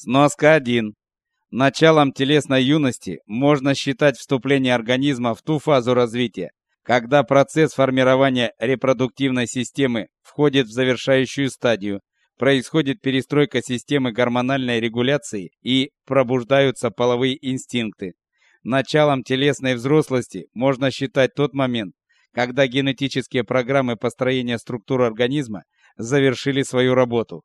Сноска 1. Началом телесной юности можно считать вступление организма в ту фазу развития, когда процесс формирования репродуктивной системы входит в завершающую стадию, происходит перестройка системы гормональной регуляции и пробуждаются половые инстинкты. Началом телесной взрослости можно считать тот момент, когда генетические программы построения структуры организма завершили свою работу.